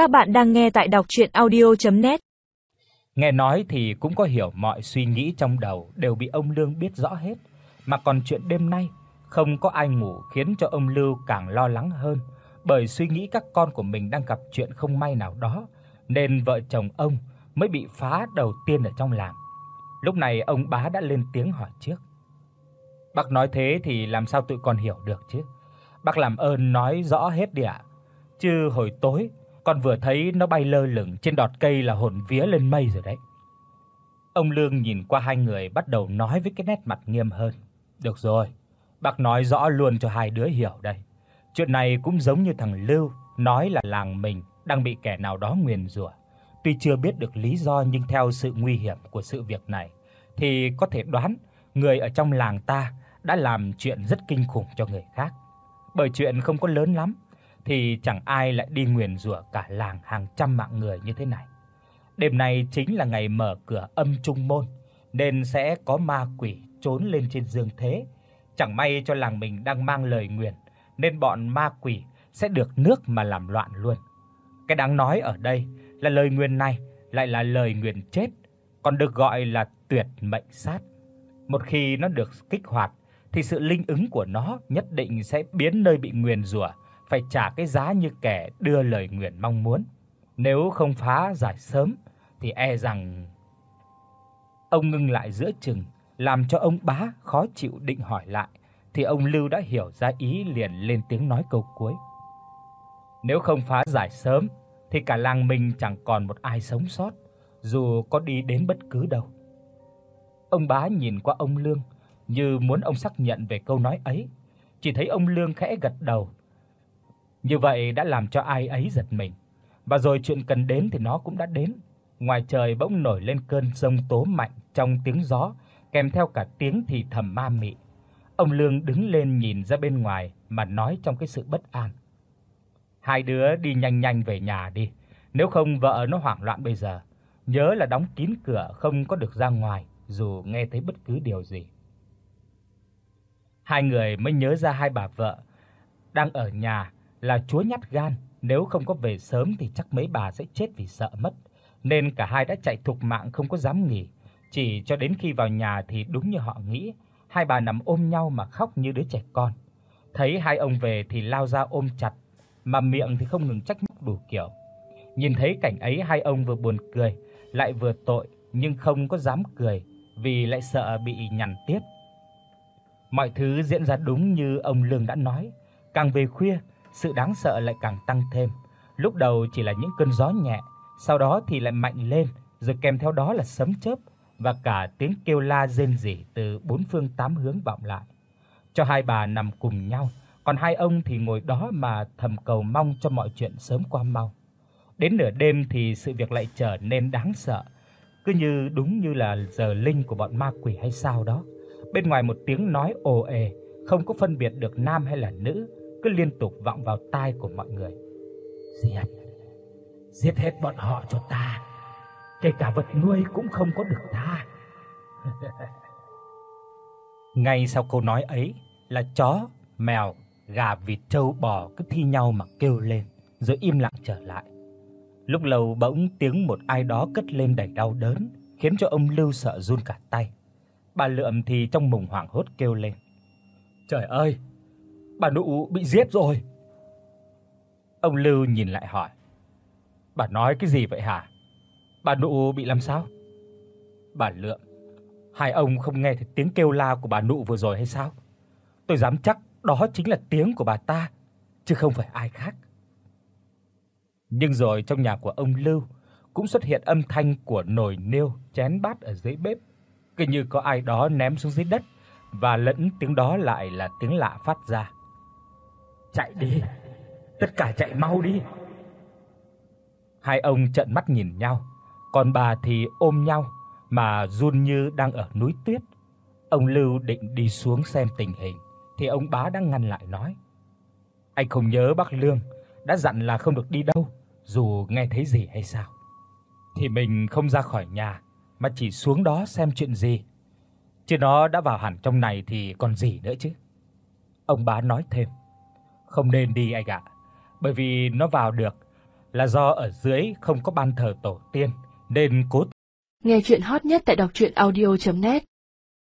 Các bạn đang nghe tại đọc audio net Nghe nói thì cũng có hiểu mọi suy nghĩ trong đầu đều bị ông Lương biết rõ hết, mà còn chuyện đêm nay không có ai ngủ khiến cho ông Lưu càng lo lắng hơn, bởi suy nghĩ các con của mình đang gặp chuyện không may nào đó, nên vợ chồng ông mới bị phá đầu tiên ở trong làng. Lúc này ông bá đã lên tiếng hỏi trước. Bác nói thế thì làm sao tụi con hiểu được chứ? Bác làm ơn nói rõ hết đi ạ. Chứ hồi tối con vừa thấy nó bay lơ lửng trên đọt cây là hồn vía lên mây rồi đấy. Ông Lương nhìn qua hai người bắt đầu nói với cái nét mặt nghiêm hơn. Được rồi, bác nói rõ luôn cho hai đứa hiểu đây. Chuyện này cũng giống như thằng Lưu nói là làng mình đang bị kẻ nào đó nguyền rủa. Tuy chưa biết được lý do nhưng theo sự nguy hiểm của sự việc này thì có thể đoán người ở trong làng ta đã làm chuyện rất kinh khủng cho người khác. Bởi chuyện không có lớn lắm thì chẳng ai lại đi nguyền rủa cả làng hàng trăm mạng người như thế này. Đêm nay chính là ngày mở cửa âm trung môn, nên sẽ có ma quỷ trốn lên trên dương thế. Chẳng may cho làng mình đang mang lời nguyền, nên bọn ma quỷ sẽ được nước mà làm loạn luôn. Cái đáng nói ở đây là lời nguyền này lại là lời nguyền chết, còn được gọi là tuyệt mệnh sát. Một khi nó được kích hoạt thì sự linh ứng của nó nhất định sẽ biến nơi bị nguyền rủa phải trả cái giá như kẻ đưa lời nguyện mong muốn. Nếu không phá giải sớm thì e rằng Ông ngưng lại giữa chừng, làm cho ông bá khó chịu định hỏi lại thì ông Lưu đã hiểu ra ý liền lên tiếng nói câu cuối. Nếu không phá giải sớm thì cả làng mình chẳng còn một ai sống sót, dù có đi đến bất cứ đâu. Ông bá nhìn qua ông Lương như muốn ông xác nhận về câu nói ấy, chỉ thấy ông Lương khẽ gật đầu như vậy đã làm cho ai ấy giật mình. Và rồi chuyện cần đến thì nó cũng đã đến. Ngoài trời bỗng nổi lên cơn giông tố mạnh trong tiếng gió, kèm theo cả tiếng thì thầm ma mị. Ông Lương đứng lên nhìn ra bên ngoài mà nói trong cái sự bất an. Hai đứa đi nhanh nhanh về nhà đi, nếu không vợ nó hoảng loạn bây giờ. Nhớ là đóng kín cửa không có được ra ngoài dù nghe thấy bất cứ điều gì. Hai người mới nhớ ra hai bà vợ đang ở nhà là chúa nhát gan, nếu không có về sớm thì chắc mấy bà sẽ chết vì sợ mất, nên cả hai đã chạy thục mạng không có dám nghỉ. Chỉ cho đến khi vào nhà thì đúng như họ nghĩ, hai bà nằm ôm nhau mà khóc như đứa trẻ con. Thấy hai ông về thì lao ra ôm chặt, mà miệng thì không ngừng trách móc đủ kiểu. Nhìn thấy cảnh ấy hai ông vừa buồn cười, lại vừa tội nhưng không có dám cười vì lại sợ bị nhằn tiếp. Mọi thứ diễn ra đúng như ông Lương đã nói, càng về khuya sự đáng sợ lại càng tăng thêm. Lúc đầu chỉ là những cơn gió nhẹ, sau đó thì lại mạnh lên, rồi kèm theo đó là sấm chớp và cả tiếng kêu la rên rỉ từ bốn phương tám hướng vọng lại. Cho hai bà nằm cùng nhau, còn hai ông thì ngồi đó mà thầm cầu mong cho mọi chuyện sớm qua mau. Đến nửa đêm thì sự việc lại trở nên đáng sợ, cứ như đúng như là giờ linh của bọn ma quỷ hay sao đó. Bên ngoài một tiếng nói ồ ề, không có phân biệt được nam hay là nữ, cứ liên tục vọng vào tai của mọi người. Giết, giết hết bọn họ cho ta, kể cả vật nuôi cũng không có được tha. Ngay sau câu nói ấy là chó, mèo, gà, vịt, trâu, bò cứ thi nhau mà kêu lên, rồi im lặng trở lại. Lúc lâu bỗng tiếng một ai đó cất lên đầy đau đớn, khiến cho ông Lưu sợ run cả tay. Bà Lượm thì trong mùng hoảng hốt kêu lên: "Trời ơi, bà nụ bị giết rồi." Ông Lưu nhìn lại hỏi: "Bà nói cái gì vậy hả? Bà nụ bị làm sao?" Bà lượm "Hai ông không nghe thấy tiếng kêu la của bà nụ vừa rồi hay sao? Tôi dám chắc đó chính là tiếng của bà ta, chứ không phải ai khác." Nhưng rồi trong nhà của ông Lưu cũng xuất hiện âm thanh của nồi niêu, chén bát ở dưới bếp, cứ như có ai đó ném xuống dưới đất và lẫn tiếng đó lại là tiếng lạ phát ra. Chạy đi, tất cả chạy mau đi. Hai ông trợn mắt nhìn nhau, còn bà thì ôm nhau mà run như đang ở núi tuyết. Ông Lưu định đi xuống xem tình hình thì ông bá đang ngăn lại nói: "Anh không nhớ bác Lương đã dặn là không được đi đâu, dù nghe thấy gì hay sao? Thì mình không ra khỏi nhà mà chỉ xuống đó xem chuyện gì. Chứ nó đã vào hẳn trong này thì còn gì nữa chứ?" Ông bá nói thêm: "Không nên đi anh ạ, bởi vì nó vào được là do ở dưới không có ban thờ tổ tiên nên cố Nghe truyện hot nhất tại doctruyenaudio.net